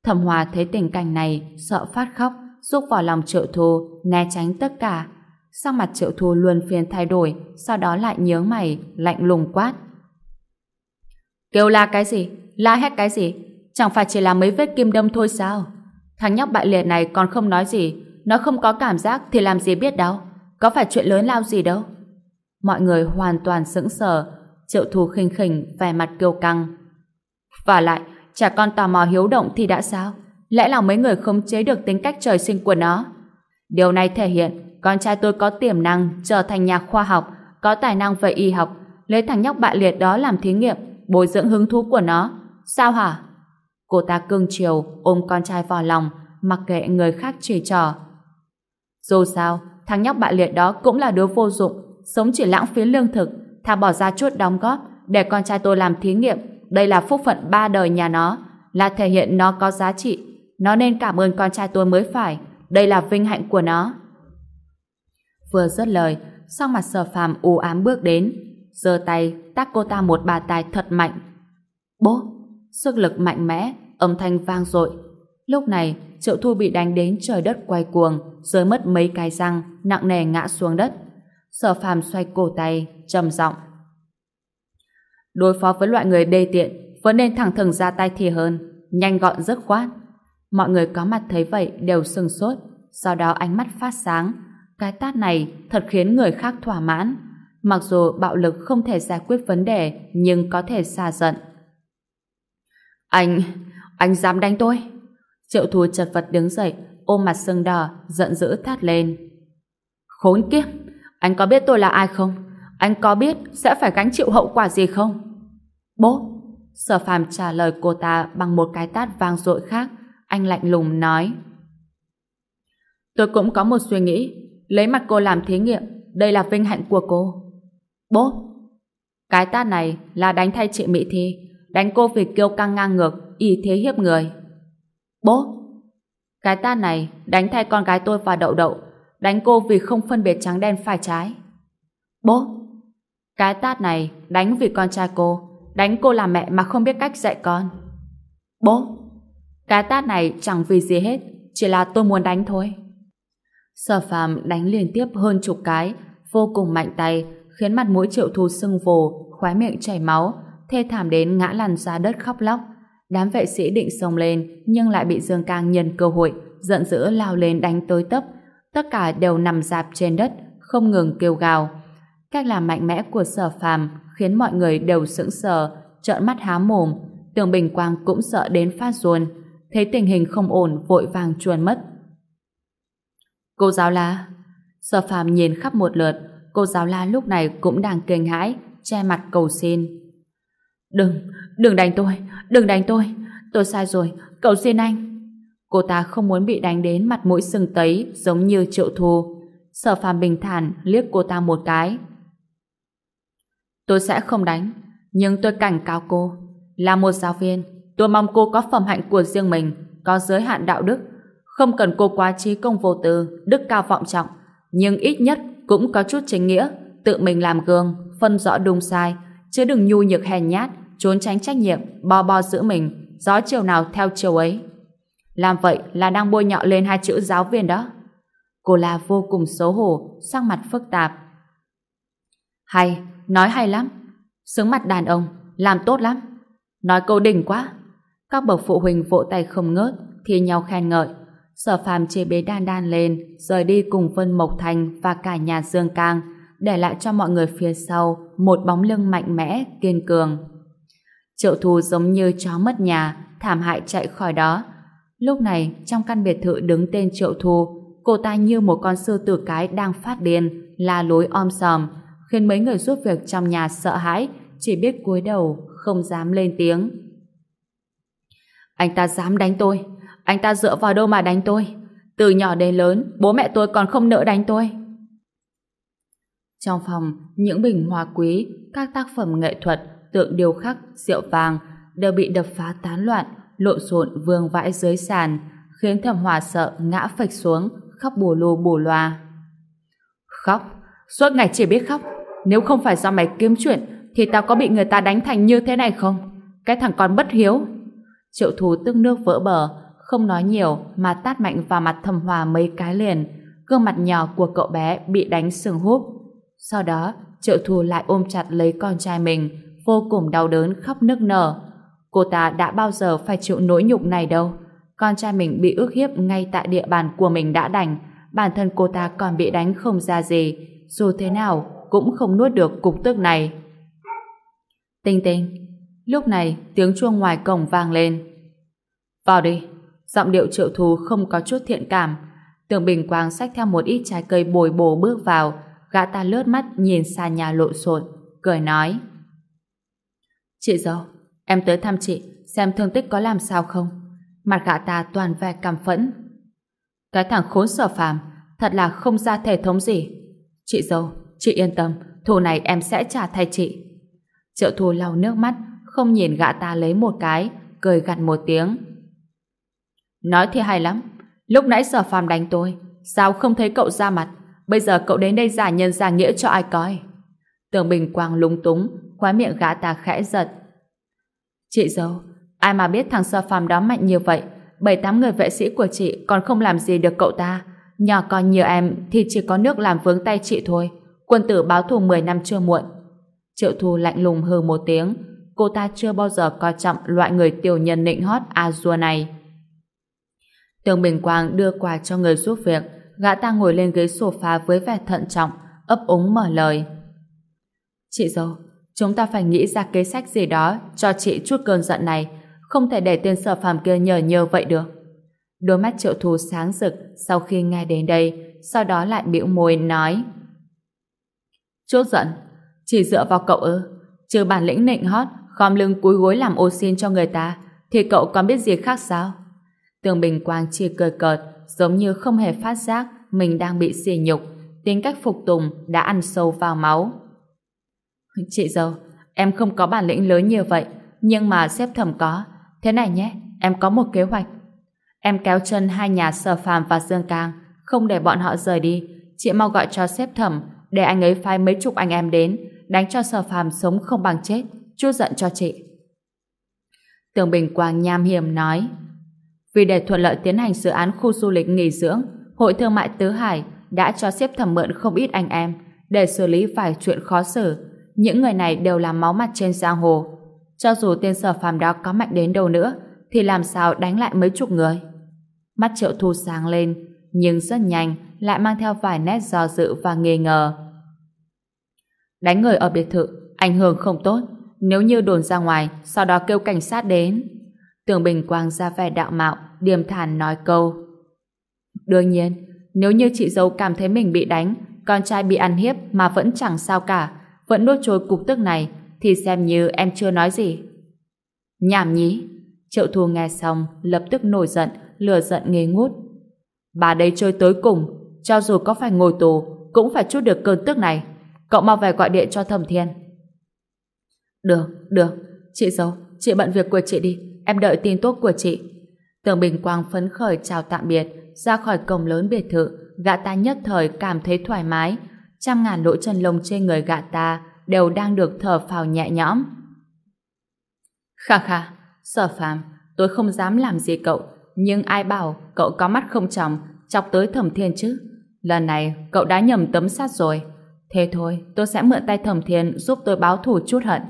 Thẩm Hòa thấy tình cảnh này, sợ phát khóc, rút vào lòng triệu thù, né tránh tất cả. sắc mặt triệu thù luôn phiền thay đổi, sau đó lại nhớ mày, lạnh lùng quát. Kêu la cái gì? La hét cái gì? Chẳng phải chỉ là mấy vết kim đâm thôi sao? Thằng nhóc bại liệt này còn không nói gì, nó không có cảm giác thì làm gì biết đâu. Có phải chuyện lớn lao gì đâu. Mọi người hoàn toàn sững sờ, triệu thù khinh khỉnh, vẻ mặt kiêu căng. Và lại, trẻ con tò mò hiếu động thì đã sao? Lẽ là mấy người không chế được tính cách trời sinh của nó? Điều này thể hiện con trai tôi có tiềm năng trở thành nhà khoa học, có tài năng về y học, lấy thằng nhóc bại liệt đó làm thí nghiệm, bồi dưỡng hứng thú của nó. Sao hả? Cô ta cưng chiều, ôm con trai vào lòng, mặc kệ người khác chỉ trò. Dù sao, thằng nhóc bại liệt đó cũng là đứa vô dụng, sống chỉ lãng phí lương thực, thà bỏ ra chút đóng góp để con trai tôi làm thí nghiệm. Đây là phúc phận ba đời nhà nó, là thể hiện nó có giá trị. Nó nên cảm ơn con trai tôi mới phải. Đây là vinh hạnh của nó. Vừa dứt lời, sau mặt sở phàm u ám bước đến, giơ tay tác cô ta một bà tài thật mạnh. Bố! Sức lực mạnh mẽ, âm thanh vang dội. Lúc này, Triệu Thu bị đánh đến trời đất quay cuồng, rơi mất mấy cái răng, nặng nề ngã xuống đất. Sở phàm xoay cổ tay, trầm giọng. Đối phó với loại người đê tiện, vẫn nên thẳng thừng ra tay thì hơn, nhanh gọn dứt khoát. Mọi người có mặt thấy vậy đều sừng sốt, sau đó ánh mắt phát sáng. Cái tát này thật khiến người khác thỏa mãn. Mặc dù bạo lực không thể giải quyết vấn đề, nhưng có thể xa giận. Anh, anh dám đánh tôi? Triệu thù chật vật đứng dậy, ôm mặt sưng đỏ, giận dữ thát lên. Khốn kiếp, anh có biết tôi là ai không? Anh có biết sẽ phải gánh chịu hậu quả gì không? Bố! Sở phàm trả lời cô ta bằng một cái tát vang dội khác. Anh lạnh lùng nói. Tôi cũng có một suy nghĩ. Lấy mặt cô làm thí nghiệm. Đây là vinh hạnh của cô. Bố! Cái tát này là đánh thay chị Mỹ Thi. Đánh cô vì kiêu căng ngang ngược, y thế hiếp người. Bố! Cái tát này đánh thay con gái tôi và đậu đậu. Đánh cô vì không phân biệt trắng đen phải trái. Bố! Cái tát này đánh vì con trai cô. Đánh cô là mẹ mà không biết cách dạy con. Bố! Cái tát này chẳng vì gì hết. Chỉ là tôi muốn đánh thôi. Sở phàm đánh liên tiếp hơn chục cái, vô cùng mạnh tay, khiến mặt mũi triệu thù sưng vồ, khóe miệng chảy máu, thê thảm đến ngã lăn ra đất khóc lóc. Đám vệ sĩ định xông lên, nhưng lại bị Dương Cang nhân cơ hội, giận dữ lao lên đánh tới tấp. Tất cả đều nằm dạp trên đất, không ngừng kêu gào. Cách làm mạnh mẽ của sở phàm khiến mọi người đều sững sờ, trợn mắt há mồm. Tường Bình Quang cũng sợ đến phát ruồn, thấy tình hình không ổn vội vàng chuồn mất. Cô giáo la Sở phàm nhìn khắp một lượt, cô giáo la lúc này cũng đang kinh hãi, che mặt cầu xin. Đừng, đừng đánh tôi, đừng đánh tôi, tôi sai rồi, cầu xin anh. Cô ta không muốn bị đánh đến mặt mũi sưng tấy giống như triệu thu. Sở phàm bình thản liếc cô ta một cái. Tôi sẽ không đánh, nhưng tôi cảnh cáo cô. Là một giáo viên, tôi mong cô có phẩm hạnh của riêng mình, có giới hạn đạo đức. Không cần cô quá trí công vô tư, đức cao vọng trọng, nhưng ít nhất cũng có chút chính nghĩa, tự mình làm gương, phân rõ đúng sai, chứ đừng nhu nhược hèn nhát, trốn tránh trách nhiệm, bo bo giữ mình, gió chiều nào theo chiều ấy. Làm vậy là đang bôi nhọ lên hai chữ giáo viên đó. Cô là vô cùng xấu hổ, sắc mặt phức tạp. Hay, nói hay lắm. Sướng mặt đàn ông, làm tốt lắm. Nói câu đỉnh quá. Các bậc phụ huynh vỗ tay không ngớt, thì nhau khen ngợi. Sở phàm chế bế đan đan lên, rời đi cùng Vân Mộc Thành và cả nhà Dương Cang, để lại cho mọi người phía sau một bóng lưng mạnh mẽ, kiên cường. Triệu thù giống như chó mất nhà, thảm hại chạy khỏi đó. Lúc này, trong căn biệt thự đứng tên Triệu thu, cô ta như một con sư tử cái đang phát điên, la lối om sòm, khiến mấy người giúp việc trong nhà sợ hãi, chỉ biết cúi đầu, không dám lên tiếng. Anh ta dám đánh tôi, anh ta dựa vào đâu mà đánh tôi? Từ nhỏ đến lớn, bố mẹ tôi còn không nỡ đánh tôi. Trong phòng, những bình hoa quý, các tác phẩm nghệ thuật, tượng điêu khắc, rượu vàng đều bị đập phá tán loạn, lộn xộn vương vãi dưới sàn, khiến thẩm hòa sợ ngã phịch xuống, khóc bù lù bù loa. Khóc? Suốt ngày chỉ biết khóc. Nếu không phải do mày kiếm chuyện, thì tao có bị người ta đánh thành như thế này không? Cái thằng con bất hiếu. Triệu thú tức nước vỡ bờ, không nói nhiều mà tát mạnh vào mặt thầm hòa mấy cái liền. Gương mặt nhỏ của cậu bé bị đánh sừng húp. Sau đó, triệu thù lại ôm chặt lấy con trai mình, vô cùng đau đớn khóc nức nở. Cô ta đã bao giờ phải chịu nỗi nhục này đâu. Con trai mình bị ức hiếp ngay tại địa bàn của mình đã đành, bản thân cô ta còn bị đánh không ra gì, dù thế nào cũng không nuốt được cục tức này. Tinh tinh, lúc này tiếng chuông ngoài cổng vang lên. Vào đi, giọng điệu triệu thù không có chút thiện cảm. Tưởng Bình Quang xách theo một ít trái cây bồi bổ bước vào, gã ta lướt mắt nhìn xa nhà lộn xộn, cười nói. Chị dâu, em tới thăm chị, xem thương tích có làm sao không? Mặt gã ta toàn vẻ cảm phẫn. Cái thằng khốn sở phàm, thật là không ra thể thống gì. Chị dâu, chị yên tâm, thù này em sẽ trả thay chị. Triệu thù lau nước mắt, không nhìn gã ta lấy một cái, cười gằn một tiếng. Nói thì hay lắm, lúc nãy sở phàm đánh tôi, sao không thấy cậu ra mặt, bây giờ cậu đến đây giả nhân giả nghĩa cho ai coi. Tường Bình Quang lúng túng, khóe miệng gã ta khẽ giật. Chị dâu, ai mà biết thằng sở phàm đó mạnh như vậy, bảy tám người vệ sĩ của chị còn không làm gì được cậu ta. Nhỏ con như em thì chỉ có nước làm vướng tay chị thôi. Quân tử báo thù 10 năm chưa muộn. Triệu Thu lạnh lùng hừ một tiếng. Cô ta chưa bao giờ coi trọng loại người tiểu nhân nịnh hót a này. Tường Bình Quang đưa quà cho người giúp việc. Gã ta ngồi lên ghế sofa với vẻ thận trọng, ấp úng mở lời. Chị dâu, chúng ta phải nghĩ ra kế sách gì đó cho chị chút cơn giận này. Không thể để tên sở phàm kia nhờ nhơ vậy được. Đôi mắt triệu thù sáng rực sau khi nghe đến đây, sau đó lại bĩu môi nói Chốt giận, chỉ dựa vào cậu ư? Trừ bản lĩnh nịnh hót, khom lưng cúi gối làm ô xin cho người ta, thì cậu còn biết gì khác sao? Tường Bình Quang chỉ cười cợt, giống như không hề phát giác mình đang bị xỉ nhục, tính cách phục tùng đã ăn sâu vào máu. Chị dâu, em không có bản lĩnh lớn như vậy, nhưng mà xếp thẩm có. Thế này nhé, em có một kế hoạch. Em kéo chân hai nhà Sở Phàm và Dương Cang, không để bọn họ rời đi. Chị mau gọi cho xếp thẩm, để anh ấy phái mấy chục anh em đến, đánh cho Sở Phàm sống không bằng chết, chút giận cho chị. Tường Bình Quang nham hiểm nói, vì để thuận lợi tiến hành dự án khu du lịch nghỉ dưỡng, Hội Thương mại Tứ Hải đã cho xếp thẩm mượn không ít anh em để xử lý vài chuyện khó xử. Những người này đều là máu mặt trên giang hồ. Cho dù tên sở phàm đó có mạnh đến đâu nữa, thì làm sao đánh lại mấy chục người? Mắt triệu thu sáng lên, nhưng rất nhanh lại mang theo vài nét do dự và nghi ngờ. Đánh người ở biệt thự, ảnh hưởng không tốt. Nếu như đồn ra ngoài, sau đó kêu cảnh sát đến. Tường Bình Quang ra vẻ đạo mạo, điềm thản nói câu. Đương nhiên, nếu như chị dâu cảm thấy mình bị đánh, con trai bị ăn hiếp mà vẫn chẳng sao cả, vẫn nuốt trôi cục tức này, thì xem như em chưa nói gì. Nhảm nhí. Triệu Thu nghe xong, lập tức nổi giận, lừa giận nghi ngút. Bà đây chơi tới cùng, cho dù có phải ngồi tù, cũng phải chút được cơn tức này. Cậu mau về gọi điện cho Thẩm Thiên. Được, được. Chị dâu, chị bận việc của chị đi. Em đợi tin tốt của chị. Tường Bình Quang phấn khởi chào tạm biệt, ra khỏi cổng lớn biệt thự, gã ta nhất thời cảm thấy thoải mái. Trăm ngàn lỗ chân lông trên người gã ta đều đang được thở phào nhẹ nhõm. Kha kha, sở phàm, tôi không dám làm gì cậu, nhưng ai bảo cậu có mắt không tròng, chọc tới thẩm thiên chứ. Lần này cậu đã nhầm tấm sát rồi. Thế thôi, tôi sẽ mượn tay thẩm thiên giúp tôi báo thù chút hận.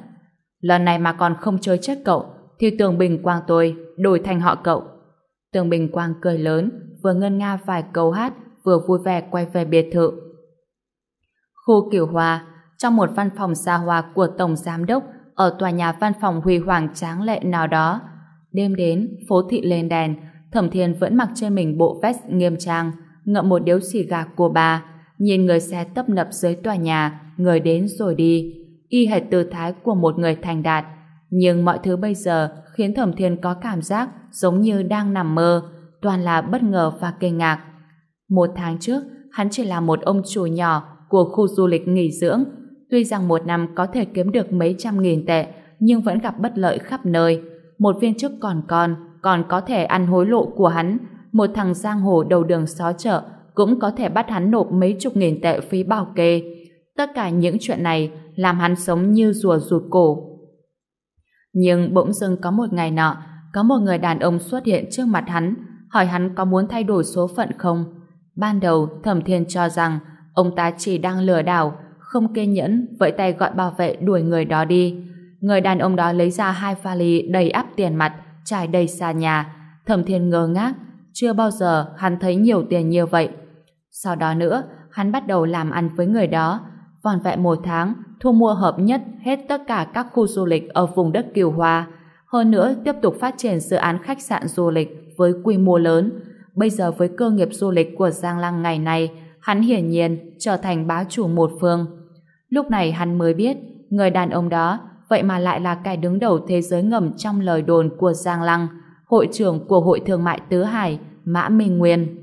Lần này mà còn không chơi chết cậu, thì tường bình quang tôi đổi thành họ cậu. Tường bình quang cười lớn, vừa ngân nga vài câu hát, vừa vui vẻ quay về biệt thự. Khu Kiểu Hòa, trong một văn phòng xa hoa của Tổng Giám Đốc ở tòa nhà văn phòng huy hoàng tráng lệ nào đó. Đêm đến, phố thị lên đèn, Thẩm Thiên vẫn mặc trên mình bộ vest nghiêm trang, ngậm một điếu xì gà của bà, nhìn người xe tấp nập dưới tòa nhà, người đến rồi đi, y hệt tư thái của một người thành đạt. Nhưng mọi thứ bây giờ khiến Thẩm Thiên có cảm giác giống như đang nằm mơ, toàn là bất ngờ và kinh ngạc. Một tháng trước, hắn chỉ là một ông chủ nhỏ của khu du lịch nghỉ dưỡng. Tuy rằng một năm có thể kiếm được mấy trăm nghìn tệ, nhưng vẫn gặp bất lợi khắp nơi. Một viên chức còn con, còn có thể ăn hối lộ của hắn. Một thằng giang hồ đầu đường xó chợ cũng có thể bắt hắn nộp mấy chục nghìn tệ phí bảo kê. Tất cả những chuyện này làm hắn sống như rùa rụt cổ. Nhưng bỗng dưng có một ngày nọ, có một người đàn ông xuất hiện trước mặt hắn, hỏi hắn có muốn thay đổi số phận không. Ban đầu, Thẩm Thiên cho rằng ông ta chỉ đang lừa đảo, không kiên nhẫn, vẫy tay gọi bảo vệ đuổi người đó đi. Người đàn ông đó lấy ra hai vali đầy ắp tiền mặt, trải đầy xa nhà. Thẩm Thiên ngơ ngác, chưa bao giờ hắn thấy nhiều tiền như vậy. Sau đó nữa, hắn bắt đầu làm ăn với người đó. Vòn vẹn một tháng, thu mua hợp nhất hết tất cả các khu du lịch ở vùng đất Kiều Hoa. Hơn nữa, tiếp tục phát triển dự án khách sạn du lịch với quy mô lớn. Bây giờ với cơ nghiệp du lịch của Giang Lăng ngày nay, hắn hiển nhiên trở thành bá chủ một phương. Lúc này hắn mới biết, người đàn ông đó vậy mà lại là kẻ đứng đầu thế giới ngầm trong lời đồn của Giang Lăng, hội trưởng của Hội Thương mại Tứ Hải, Mã Minh Nguyên.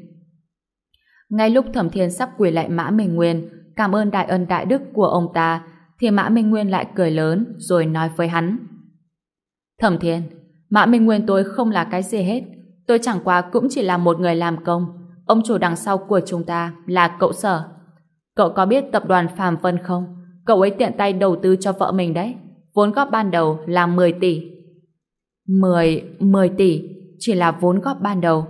Ngay lúc Thẩm Thiên sắp quỳ lại Mã Minh Nguyên, cảm ơn đại ân đại đức của ông ta, thì Mã Minh Nguyên lại cười lớn rồi nói với hắn. Thẩm Thiên, Mã Minh Nguyên tôi không là cái gì hết. Tôi chẳng qua cũng chỉ là một người làm công. Ông chủ đằng sau của chúng ta là cậu sở. Cậu có biết tập đoàn Phạm Vân không? Cậu ấy tiện tay đầu tư cho vợ mình đấy. Vốn góp ban đầu là 10 tỷ. 10, 10 tỷ chỉ là vốn góp ban đầu.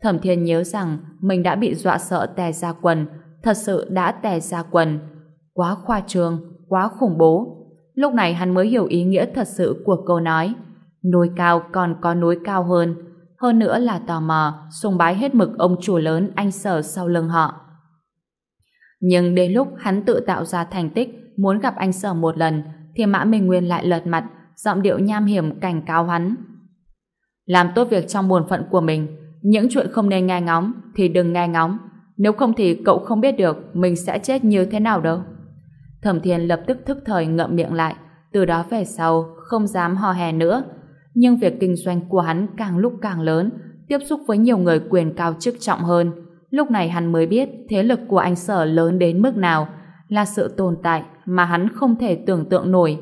Thẩm Thiên nhớ rằng mình đã bị dọa sợ tè ra quần, thật sự đã tè ra quần. Quá khoa trương, quá khủng bố. Lúc này hắn mới hiểu ý nghĩa thật sự của câu nói. Núi cao còn có núi cao hơn. Hơn nữa là tò mò, sùng bái hết mực ông chủ lớn anh sở sau lưng họ. Nhưng đến lúc hắn tự tạo ra thành tích, muốn gặp anh sở một lần, thì Mã Minh Nguyên lại lật mặt, giọng điệu nham hiểm cảnh cáo hắn. Làm tốt việc trong buồn phận của mình, những chuyện không nên nghe ngóng thì đừng nghe ngóng, nếu không thì cậu không biết được mình sẽ chết như thế nào đâu. Thẩm Thiên lập tức thức thời ngậm miệng lại, từ đó về sau không dám hò hè nữa. Nhưng việc kinh doanh của hắn càng lúc càng lớn, tiếp xúc với nhiều người quyền cao chức trọng hơn. Lúc này hắn mới biết thế lực của anh Sở lớn đến mức nào, là sự tồn tại mà hắn không thể tưởng tượng nổi.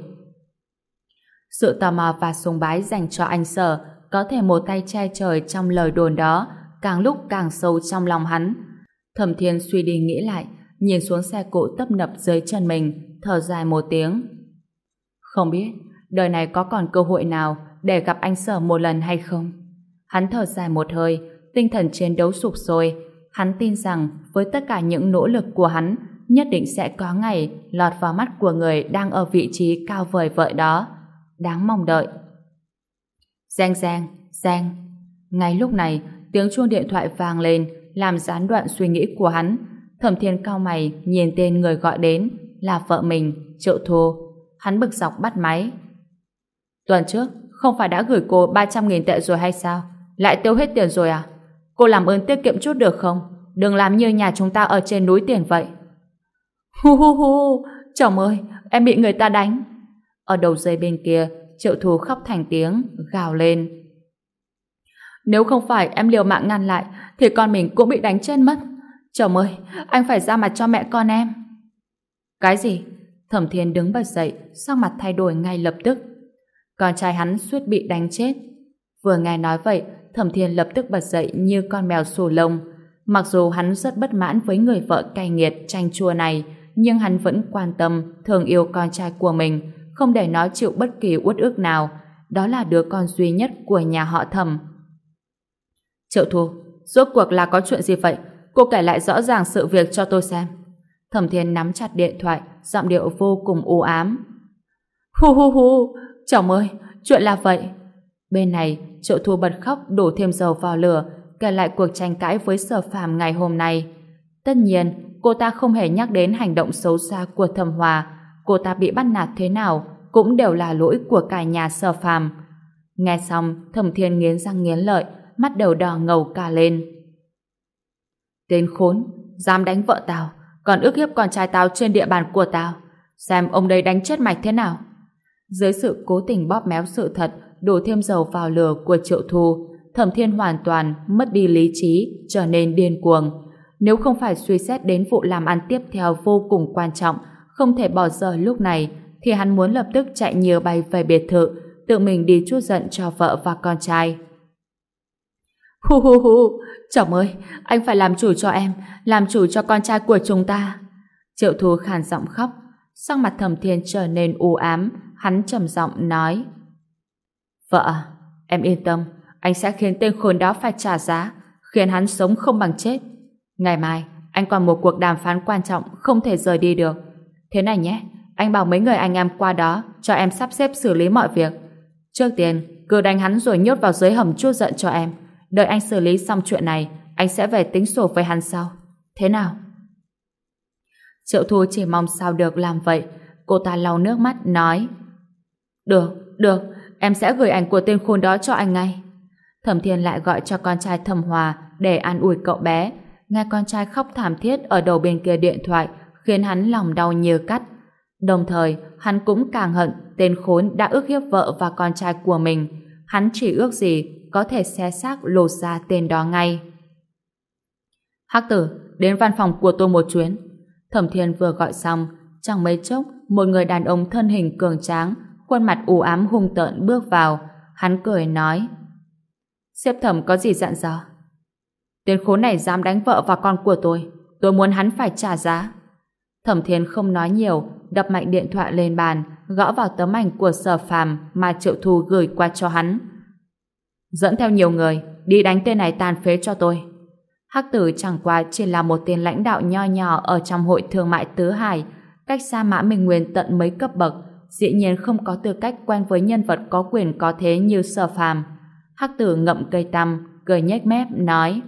Sự tò mò và sùng bái dành cho anh Sở có thể một tay che trời trong lời đồn đó, càng lúc càng sâu trong lòng hắn. Thẩm Thiên suy đi nghĩ lại, nhìn xuống xe cộ tấp nập dưới chân mình, thở dài một tiếng. Không biết, đời này có còn cơ hội nào để gặp anh Sở một lần hay không? Hắn thở dài một hơi, tinh thần chiến đấu sụp sôi. Hắn tin rằng với tất cả những nỗ lực của hắn, nhất định sẽ có ngày lọt vào mắt của người đang ở vị trí cao vời vợi đó. Đáng mong đợi. Giang giang, giang. Ngay lúc này, tiếng chuông điện thoại vang lên, làm gián đoạn suy nghĩ của hắn. Thẩm Thiên cao mày nhìn tên người gọi đến là vợ mình, Triệu Thu. Hắn bực dọc bắt máy. Tuần trước, không phải đã gửi cô 300.000 tệ rồi hay sao? Lại tiêu hết tiền rồi à? Cô làm ơn tiết kiệm chút được không? Đừng làm như nhà chúng ta ở trên núi tiền vậy. Hu hu hu, chồng ơi, em bị người ta đánh. Ở đầu dây bên kia, Triệu thù khóc thành tiếng, gào lên. Nếu không phải em liều mạng ngăn lại, thì con mình cũng bị đánh chết mất. Chồng ơi, anh phải ra mặt cho mẹ con em. Cái gì? Thẩm Thiên đứng bật dậy, sắc mặt thay đổi ngay lập tức. Con trai hắn suýt bị đánh chết. Vừa nghe nói vậy, Thẩm Thiên lập tức bật dậy như con mèo sù lông. Mặc dù hắn rất bất mãn với người vợ cay nghiệt tranh chua này, nhưng hắn vẫn quan tâm, thường yêu con trai của mình, không để nó chịu bất kỳ uất ức nào. Đó là đứa con duy nhất của nhà họ Thẩm. Triệu Thu, rốt cuộc là có chuyện gì vậy? Cô kể lại rõ ràng sự việc cho tôi xem. Thẩm Thiên nắm chặt điện thoại, giọng điệu vô cùng u ám. Hu hu hu, chồng ơi, chuyện là vậy. Bên này, Triệu Thu bật khóc đổ thêm dầu vào lửa, kể lại cuộc tranh cãi với sở phàm ngày hôm nay. Tất nhiên, cô ta không hề nhắc đến hành động xấu xa của thẩm hòa. Cô ta bị bắt nạt thế nào, cũng đều là lỗi của cả nhà sở phàm. Nghe xong, thẩm thiên nghiến răng nghiến lợi, mắt đầu đỏ ngầu cả lên. Tên khốn, dám đánh vợ tao, còn ước hiếp con trai tao trên địa bàn của tao. Xem ông đây đánh chết mạch thế nào. Dưới sự cố tình bóp méo sự thật, đổ thêm dầu vào lửa của triệu thu, thẩm thiên hoàn toàn mất đi lý trí, trở nên điên cuồng. Nếu không phải suy xét đến vụ làm ăn tiếp theo vô cùng quan trọng, không thể bỏ giờ lúc này, thì hắn muốn lập tức chạy nhiều bay về biệt thự, tự mình đi chút giận cho vợ và con trai. Hu hu hu, chồng ơi, anh phải làm chủ cho em, làm chủ cho con trai của chúng ta. Triệu Thu khàn giọng khóc, sắc mặt thầm thiên trở nên u ám, hắn trầm giọng nói. Vợ, em yên tâm, anh sẽ khiến tên khốn đó phải trả giá, khiến hắn sống không bằng chết. Ngày mai, anh còn một cuộc đàm phán quan trọng không thể rời đi được. Thế này nhé, anh bảo mấy người anh em qua đó cho em sắp xếp xử lý mọi việc. Trước tiên, cứ đánh hắn rồi nhốt vào dưới hầm chua giận cho em. Đợi anh xử lý xong chuyện này, anh sẽ về tính sổ với hắn sau. Thế nào? Triệu Thu chỉ mong sao được làm vậy. Cô ta lau nước mắt, nói Được, được, em sẽ gửi ảnh của tên khôn đó cho anh ngay. Thẩm Thiên lại gọi cho con trai Thẩm Hòa để an ủi cậu bé. Nghe con trai khóc thảm thiết ở đầu bên kia điện thoại khiến hắn lòng đau như cắt. Đồng thời, hắn cũng càng hận tên khốn đã ước hiếp vợ và con trai của mình. Hắn chỉ ước gì có thể xé xác lột ra tên đó ngay. Hắc tử, đến văn phòng của tôi một chuyến. Thẩm Thiên vừa gọi xong, chẳng mấy chốc, một người đàn ông thân hình cường tráng, khuôn mặt u ám hung tợn bước vào. Hắn cười nói, Xếp thẩm có gì dặn dò? Tên khốn này dám đánh vợ và con của tôi. Tôi muốn hắn phải trả giá. Thẩm Thiên không nói nhiều, đập mạnh điện thoại lên bàn, gõ vào tấm ảnh của sở phàm mà Triệu Thu gửi qua cho hắn. Dẫn theo nhiều người, đi đánh tên này tàn phế cho tôi. Hắc tử chẳng qua chỉ là một tên lãnh đạo nho nhỏ ở trong hội thương mại Tứ Hải, cách xa Mã Minh Nguyên tận mấy cấp bậc, dĩ nhiên không có tư cách quen với nhân vật có quyền có thế như sở phàm. Hắc tử ngậm cây tăm, cười nhếch mép, nói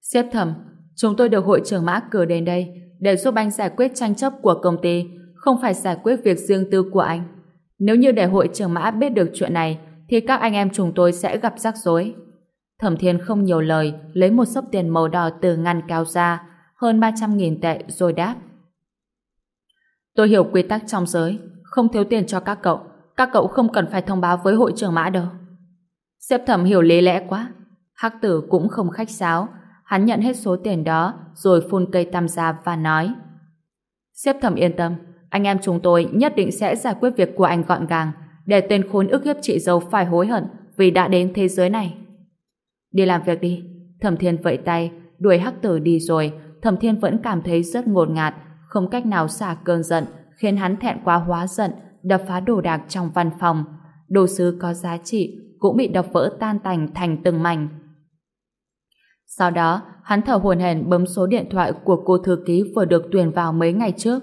Xếp thẩm, chúng tôi được hội trưởng Mã cử đến đây để giúp anh giải quyết tranh chấp của công ty, không phải giải quyết việc riêng tư của anh. Nếu như để hội trưởng Mã biết được chuyện này, thì các anh em chúng tôi sẽ gặp rắc rối. Thẩm Thiên không nhiều lời, lấy một sấp tiền màu đỏ từ ngăn cao ra, hơn 300.000 tệ rồi đáp. Tôi hiểu quy tắc trong giới, không thiếu tiền cho các cậu. Các cậu không cần phải thông báo với hội trưởng mã đâu. Xếp thẩm hiểu lý lẽ quá. Hắc tử cũng không khách sáo. Hắn nhận hết số tiền đó, rồi phun cây tam gia và nói. Xếp thẩm yên tâm, anh em chúng tôi nhất định sẽ giải quyết việc của anh gọn gàng, để tên khốn ức hiếp chị dâu phải hối hận vì đã đến thế giới này. Đi làm việc đi. Thẩm Thiên vẫy tay, đuổi hắc tử đi rồi, Thẩm Thiên vẫn cảm thấy rất ngột ngạt, không cách nào xả cơn giận, khiến hắn thẹn quá hóa giận, đập phá đồ đạc trong văn phòng. Đồ sứ có giá trị cũng bị đập vỡ tan tành thành từng mảnh. Sau đó, hắn thở hổn hển bấm số điện thoại của cô thư ký vừa được tuyển vào mấy ngày trước.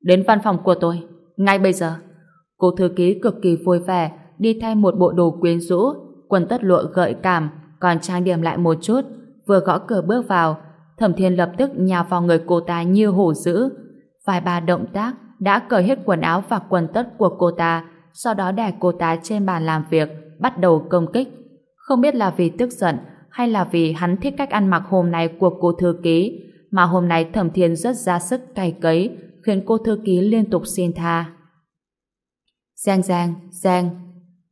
Đến văn phòng của tôi, ngay bây giờ. Cô thư ký cực kỳ vui vẻ, đi thay một bộ đồ quyến rũ, quần tất lụa gợi cảm, còn trang điểm lại một chút, vừa gõ cửa bước vào, Thẩm Thiên lập tức nhào vào người cô ta như hổ dữ. Vài ba động tác đã cởi hết quần áo và quần tất của cô ta, sau đó đè cô ta trên bàn làm việc, bắt đầu công kích. Không biết là vì tức giận hay là vì hắn thích cách ăn mặc hôm nay của cô thư ký, mà hôm nay Thẩm Thiên rất ra sức cay cấy, khiến cô thư ký liên tục xin tha. Giang giang, giang.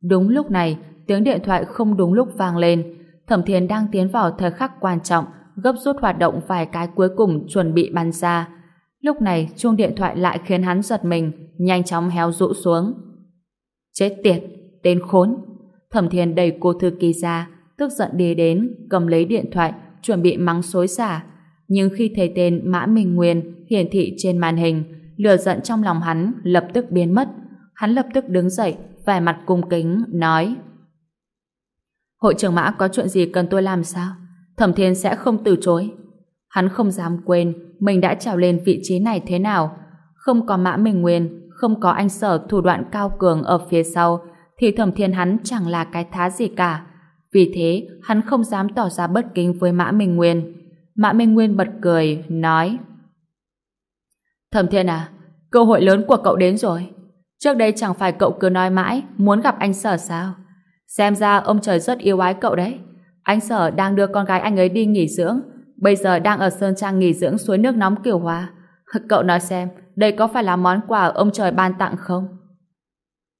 Đúng lúc này, tiếng điện thoại không đúng lúc vang lên. Thẩm Thiên đang tiến vào thời khắc quan trọng, gấp rút hoạt động vài cái cuối cùng chuẩn bị bắn ra. Lúc này, chuông điện thoại lại khiến hắn giật mình, nhanh chóng héo rũ xuống. Chết tiệt, tên khốn. Thẩm Thiên đẩy cô thư ký ra, tức giận đi đến, cầm lấy điện thoại, chuẩn bị mắng xối xả. Nhưng khi thấy tên Mã Minh Nguyên hiển thị trên màn hình, lửa giận trong lòng hắn lập tức biến mất. Hắn lập tức đứng dậy, vẻ mặt cung kính, nói Hội trưởng Mã có chuyện gì cần tôi làm sao? Thẩm Thiên sẽ không từ chối. Hắn không dám quên mình đã trèo lên vị trí này thế nào. Không có Mã Minh Nguyên, không có anh sở thủ đoạn cao cường ở phía sau, thì Thẩm Thiên hắn chẳng là cái thá gì cả. Vì thế, hắn không dám tỏ ra bất kính với Mã Minh Nguyên. Mã Minh Nguyên bật cười, nói Thẩm Thiên à, cơ hội lớn của cậu đến rồi. Trước đây chẳng phải cậu cứ nói mãi muốn gặp anh Sở sao? Xem ra ông trời rất yêu ái cậu đấy. Anh Sở đang đưa con gái anh ấy đi nghỉ dưỡng, bây giờ đang ở Sơn Trang nghỉ dưỡng suối nước nóng kiểu hòa Cậu nói xem, đây có phải là món quà ông trời ban tặng không?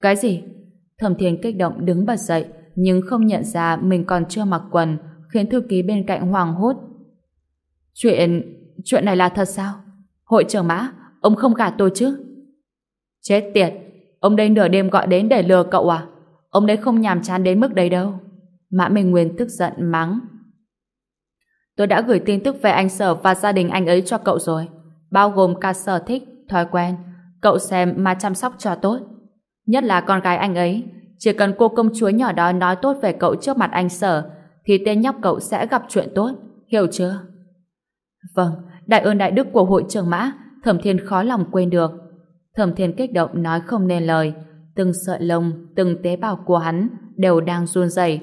Cái gì? Thẩm Thiên kích động đứng bật dậy, nhưng không nhận ra mình còn chưa mặc quần, khiến thư ký bên cạnh hoàng hốt. Chuyện... chuyện này là thật sao? Hội trưởng Mã, ông không gạt tôi chứ? Chết tiệt, ông đây nửa đêm gọi đến để lừa cậu à? Ông đấy không nhàm chán đến mức đấy đâu. Mã Minh Nguyên tức giận mắng. Tôi đã gửi tin tức về anh Sở và gia đình anh ấy cho cậu rồi. Bao gồm cả sở thích, thói quen. Cậu xem mà chăm sóc cho tốt. Nhất là con gái anh ấy. Chỉ cần cô công chúa nhỏ đó nói tốt về cậu trước mặt anh Sở thì tên nhóc cậu sẽ gặp chuyện tốt. Hiểu chưa? Vâng, đại ơn đại đức của hội trưởng mã Thẩm Thiên khó lòng quên được. Thẩm Thiên kích động nói không nên lời. Từng sợi lông, từng tế bào của hắn đều đang run rẩy.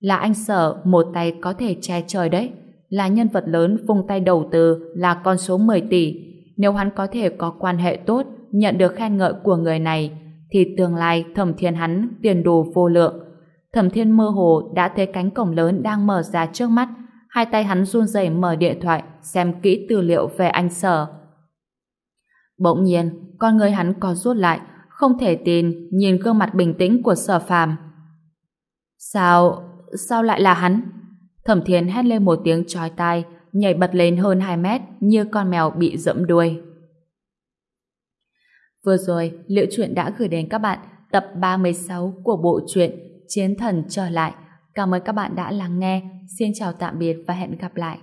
Là anh Sở một tay có thể che trời đấy. Là nhân vật lớn vung tay đầu tư là con số 10 tỷ. Nếu hắn có thể có quan hệ tốt, nhận được khen ngợi của người này, thì tương lai Thẩm Thiên hắn tiền đồ vô lượng. Thẩm Thiên mơ hồ đã thấy cánh cổng lớn đang mở ra trước mắt, hai tay hắn run rẩy mở điện thoại xem kỹ tư liệu về anh Sở. Bỗng nhiên, con người hắn co rút lại, không thể tin nhìn gương mặt bình tĩnh của Sở Phàm. Sao, sao lại là hắn? Thẩm Thiên hét lên một tiếng chói tai, nhảy bật lên hơn 2 mét như con mèo bị dẫm đuôi. Vừa rồi, liệu Chuyện đã gửi đến các bạn tập 36 của bộ truyện Chiến Thần Trở Lại. Cảm ơn các bạn đã lắng nghe. Xin chào tạm biệt và hẹn gặp lại.